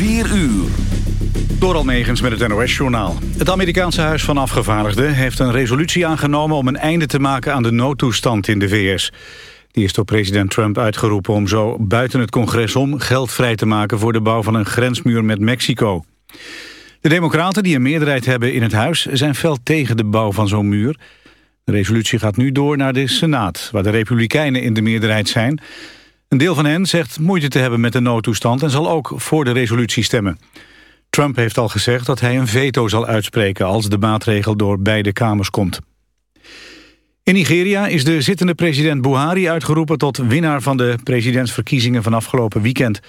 4 uur. Door Almegens met het NOS-journaal. Het Amerikaanse Huis van Afgevaardigden heeft een resolutie aangenomen... om een einde te maken aan de noodtoestand in de VS. Die is door president Trump uitgeroepen om zo buiten het congres om... geld vrij te maken voor de bouw van een grensmuur met Mexico. De democraten die een meerderheid hebben in het huis... zijn fel tegen de bouw van zo'n muur. De resolutie gaat nu door naar de Senaat... waar de republikeinen in de meerderheid zijn... Een deel van hen zegt moeite te hebben met de noodtoestand... en zal ook voor de resolutie stemmen. Trump heeft al gezegd dat hij een veto zal uitspreken... als de maatregel door beide kamers komt. In Nigeria is de zittende president Buhari uitgeroepen... tot winnaar van de presidentsverkiezingen van afgelopen weekend.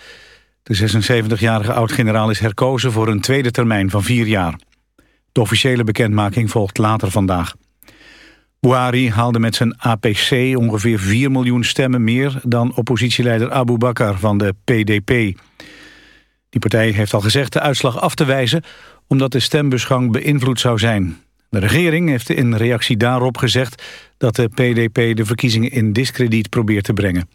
De 76-jarige oud-generaal is herkozen voor een tweede termijn van vier jaar. De officiële bekendmaking volgt later vandaag. Buhari haalde met zijn APC ongeveer 4 miljoen stemmen meer... dan oppositieleider Abu Bakr van de PDP. Die partij heeft al gezegd de uitslag af te wijzen... omdat de stembusgang beïnvloed zou zijn. De regering heeft in reactie daarop gezegd... dat de PDP de verkiezingen in discrediet probeert te brengen.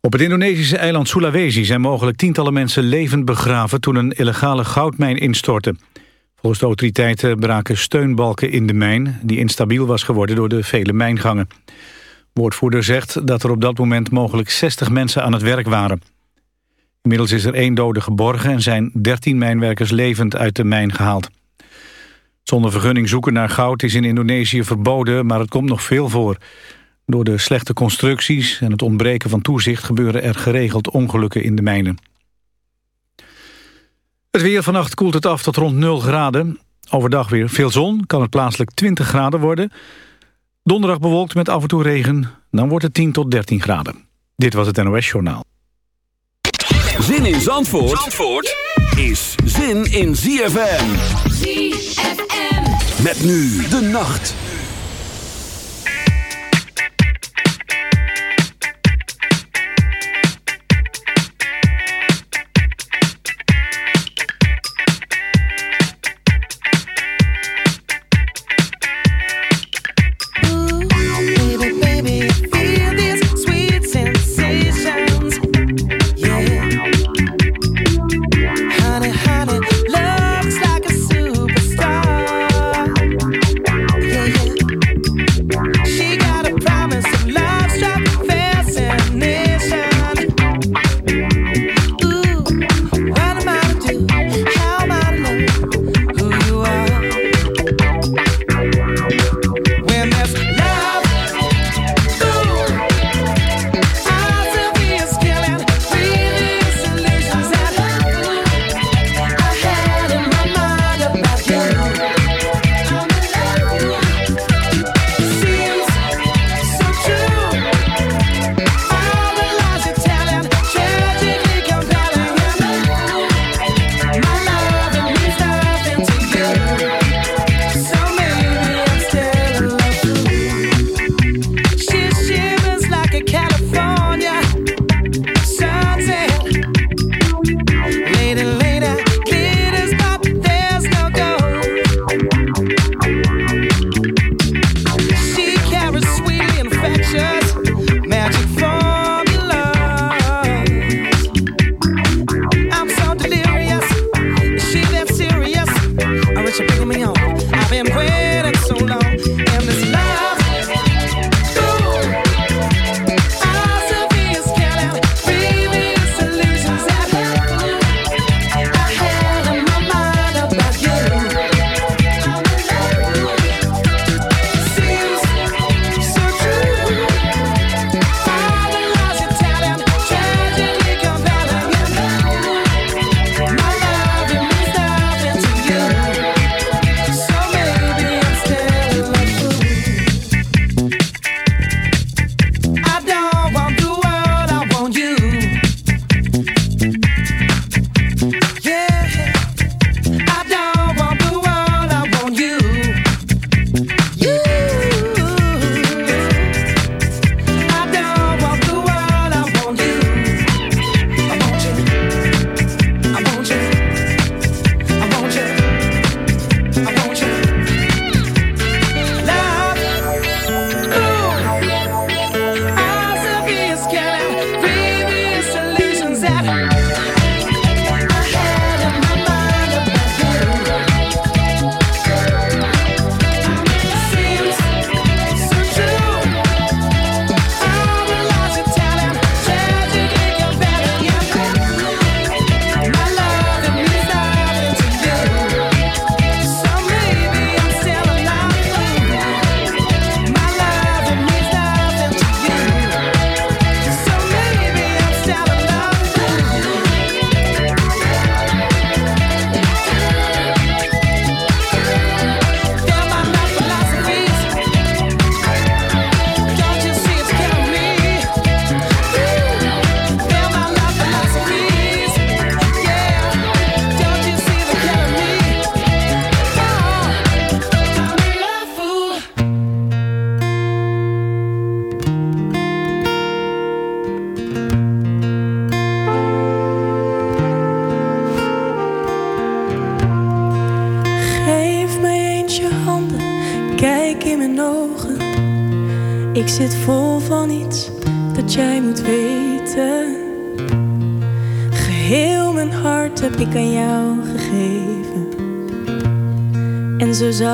Op het Indonesische eiland Sulawesi zijn mogelijk tientallen mensen levend begraven... toen een illegale goudmijn instortte... Volgens de autoriteiten braken steunbalken in de mijn... die instabiel was geworden door de vele mijngangen. Woordvoerder zegt dat er op dat moment mogelijk 60 mensen aan het werk waren. Inmiddels is er één dode geborgen... en zijn 13 mijnwerkers levend uit de mijn gehaald. Zonder vergunning zoeken naar goud is in Indonesië verboden... maar het komt nog veel voor. Door de slechte constructies en het ontbreken van toezicht... gebeuren er geregeld ongelukken in de mijnen. Het weer vannacht koelt het af tot rond 0 graden. Overdag weer veel zon, kan het plaatselijk 20 graden worden. Donderdag bewolkt met af en toe regen, dan wordt het 10 tot 13 graden. Dit was het NOS Journaal. Zin in Zandvoort, Zandvoort is zin in ZFM. ZFM. Met nu de nacht.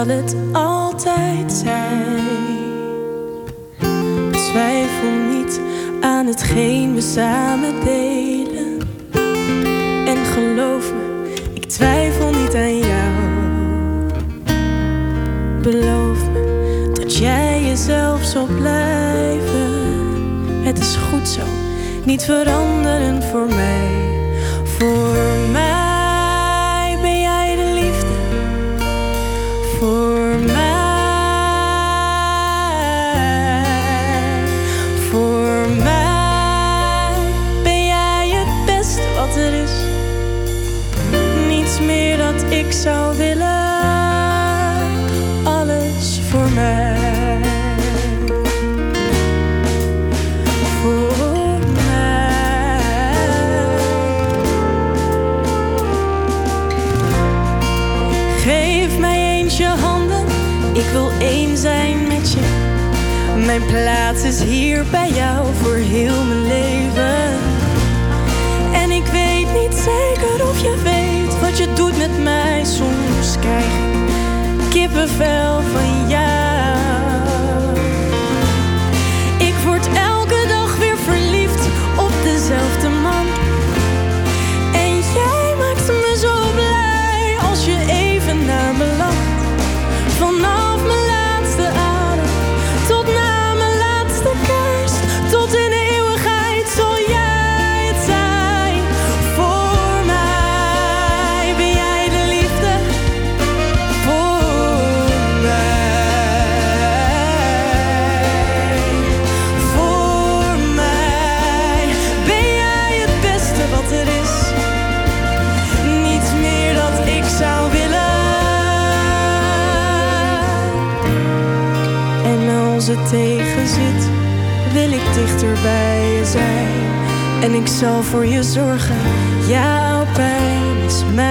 charlotte je doet met mij. Soms krijg ik kippenvel van jou. tegen wil ik dichter bij je zijn. En ik zal voor je zorgen, jouw pijn is mijn.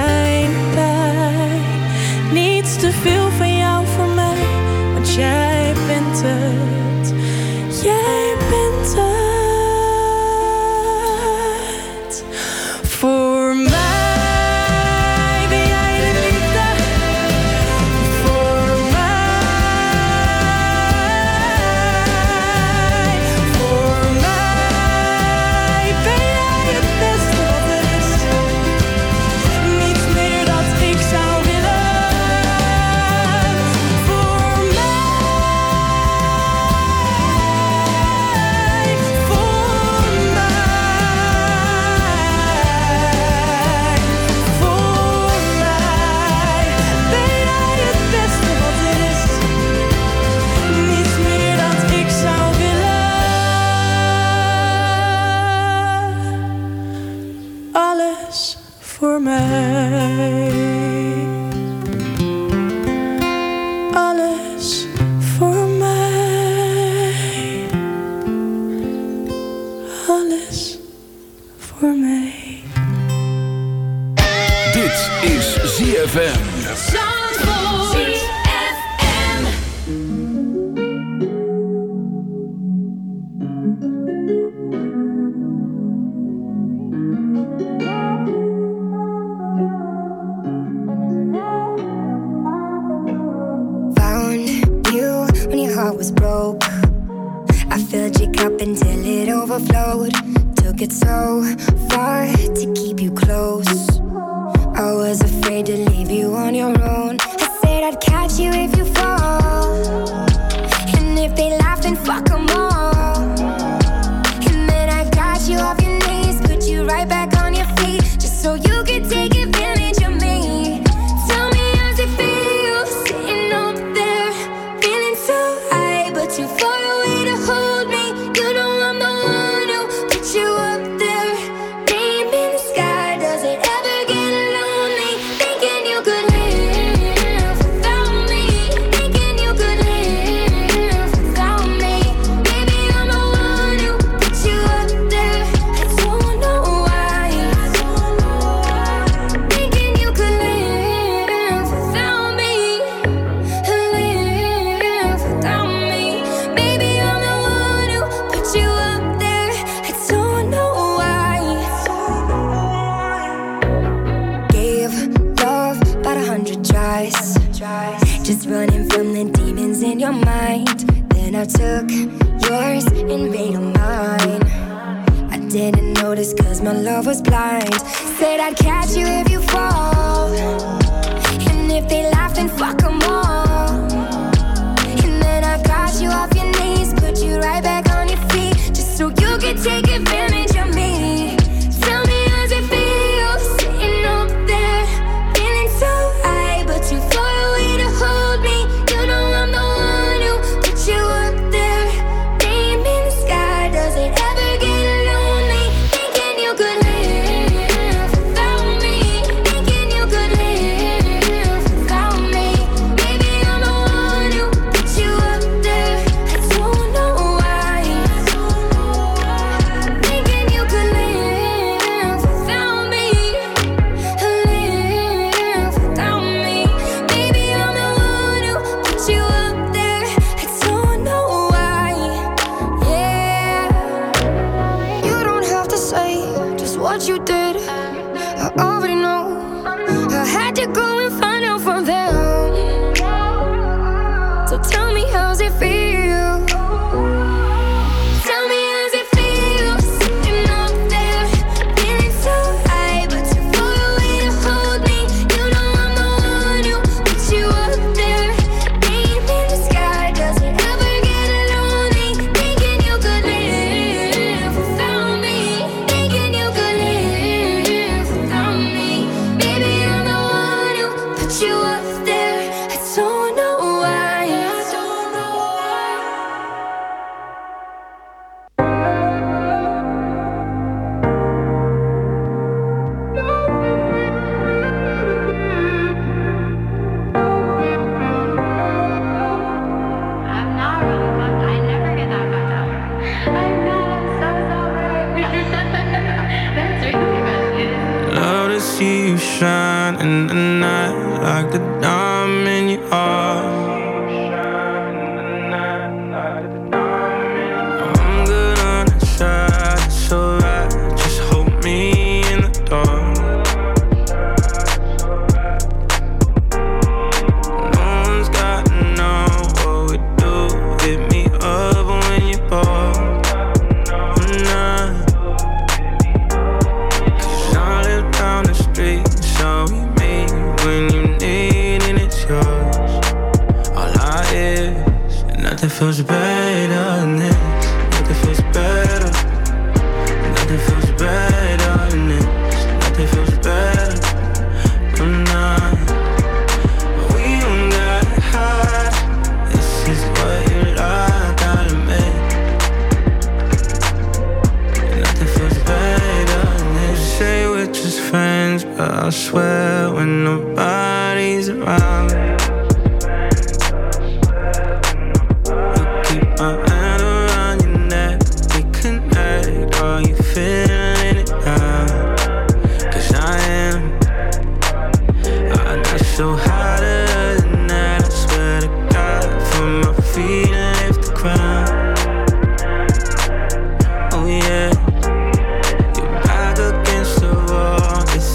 Just running from the demons in your mind. Then I took yours and made them mine. I didn't notice cause my love was blind. Said I'd catch you if you fall. And if they laugh, then fuck them all.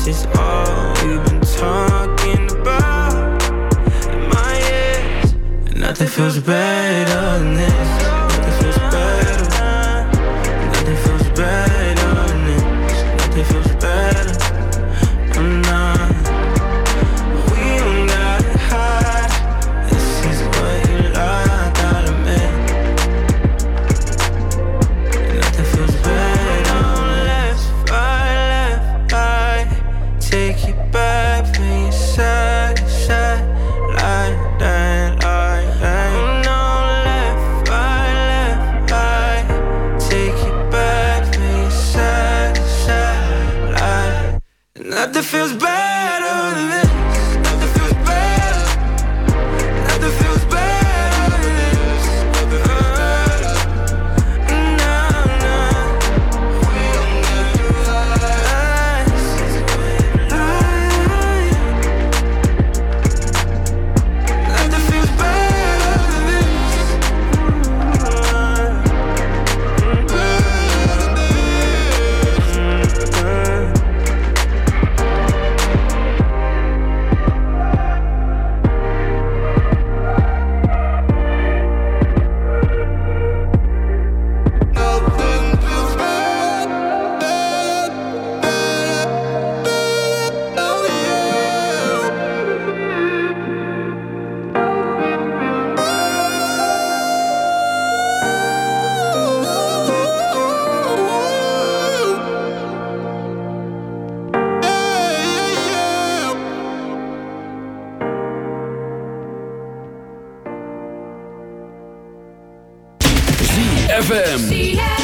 It's is all we've been talking about in my ears. Nothing feels better. ZFM.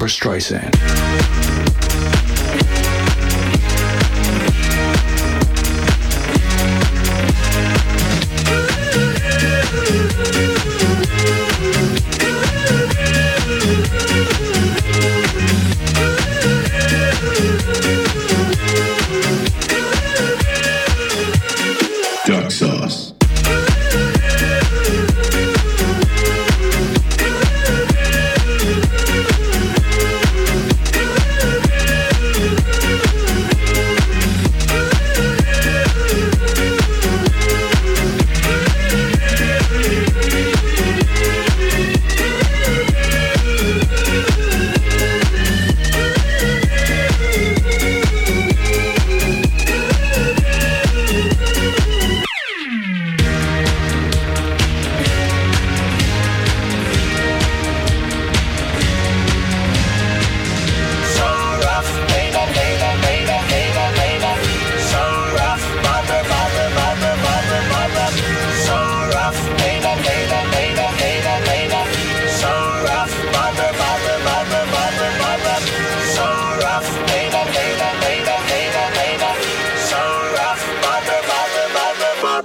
Barbra Streisand.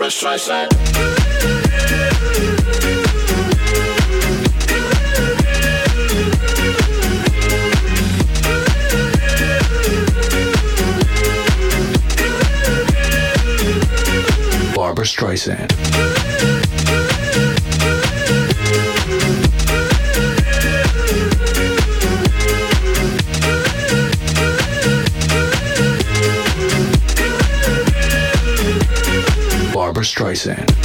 Let's try. Barbra Streisand. Streisand.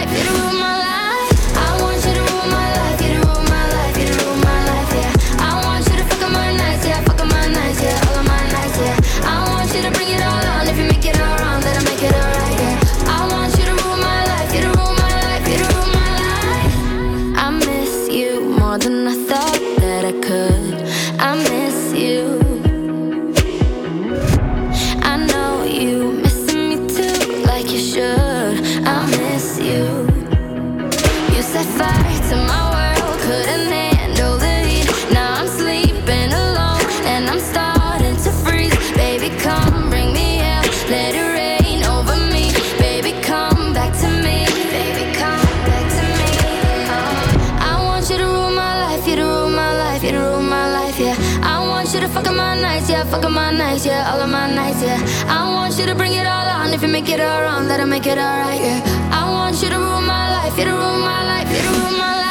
yeah, all of my nights, yeah. I want you to bring it all on. If you make it all wrong, that'll make it all right, yeah. I want you to rule my life, you to rule my life, you to rule my life.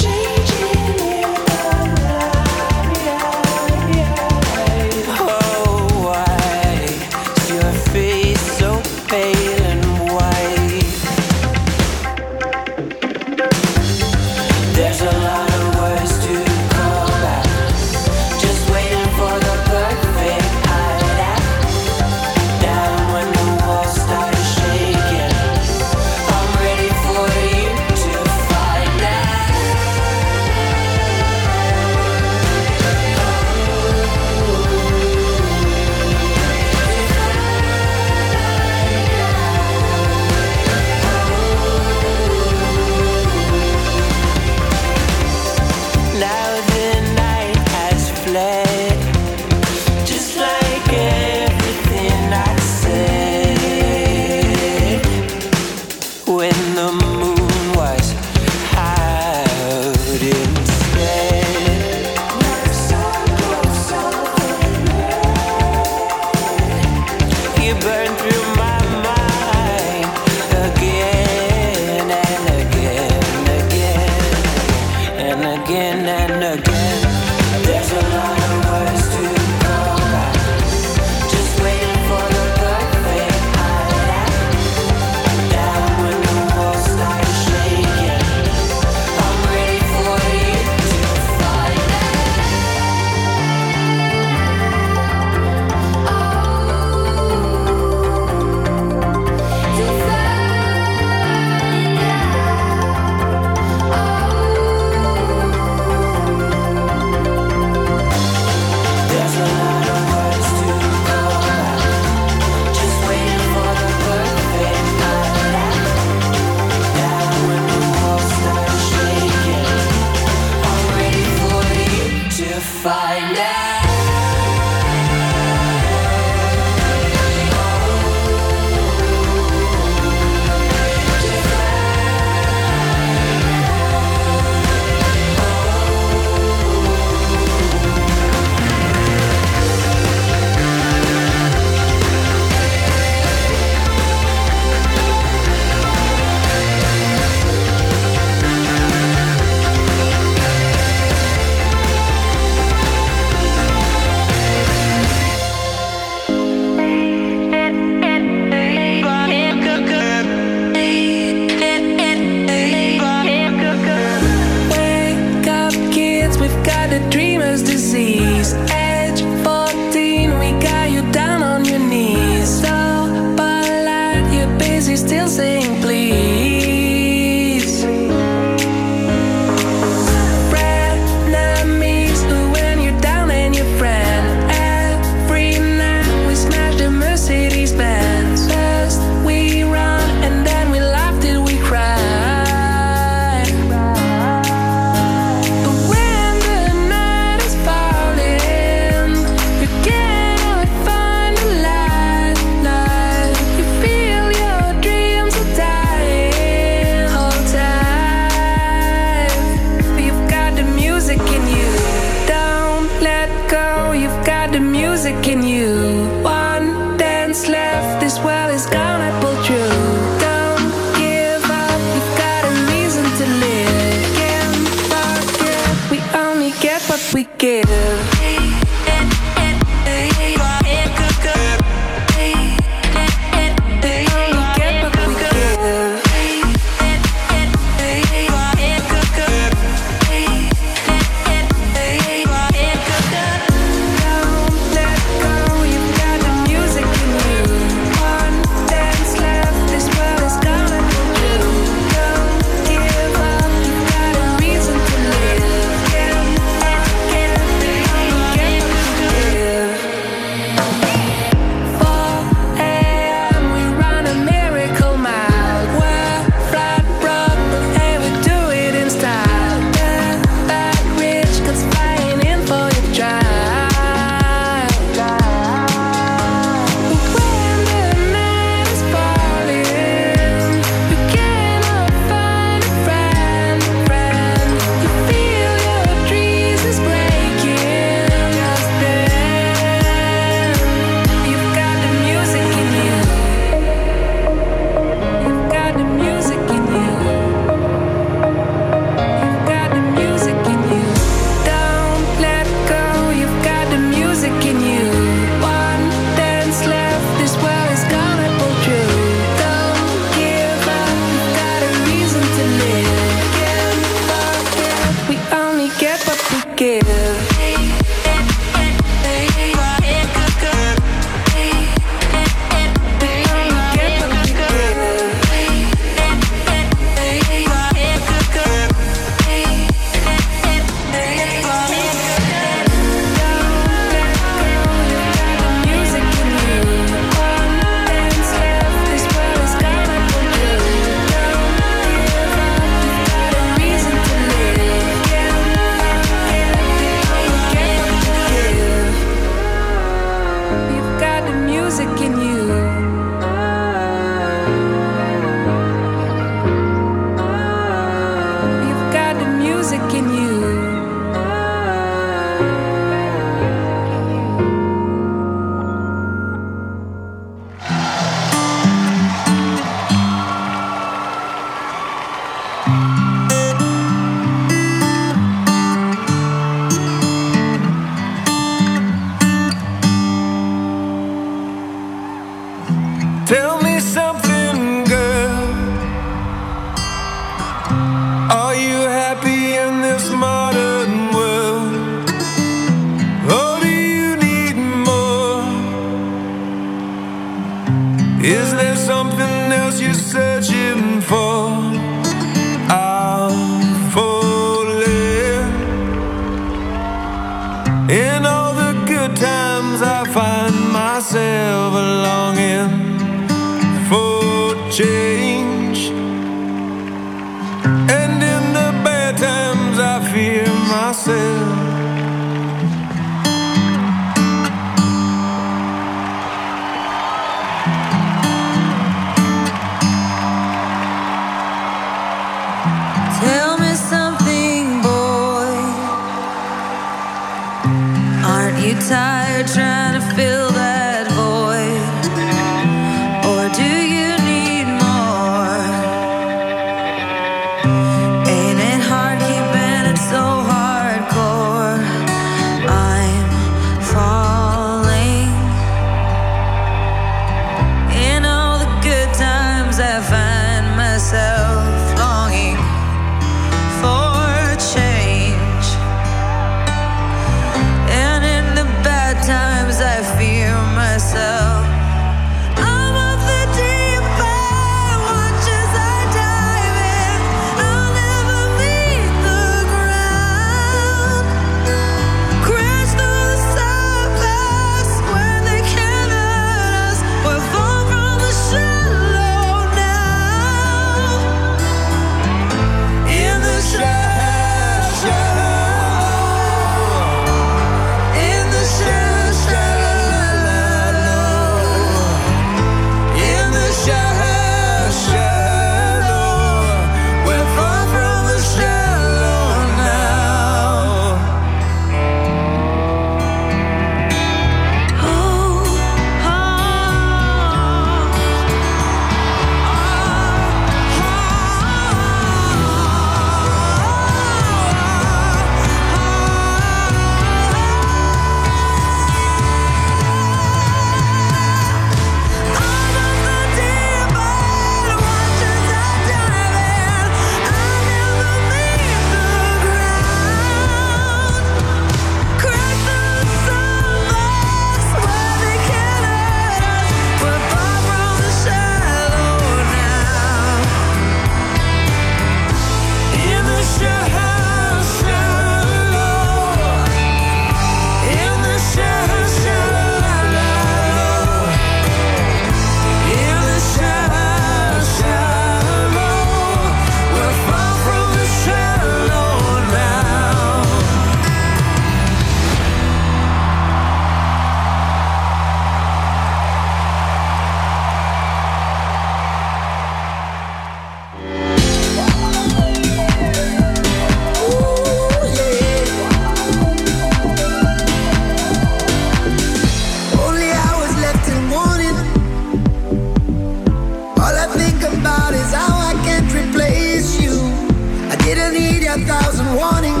Didn't need a thousand warnings.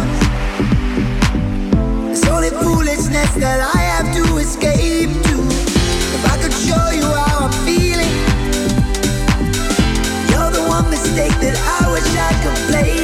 It's only foolishness that I have to escape to. If I could show you how I'm feeling, you're the one mistake that I wish I could play.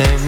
everything.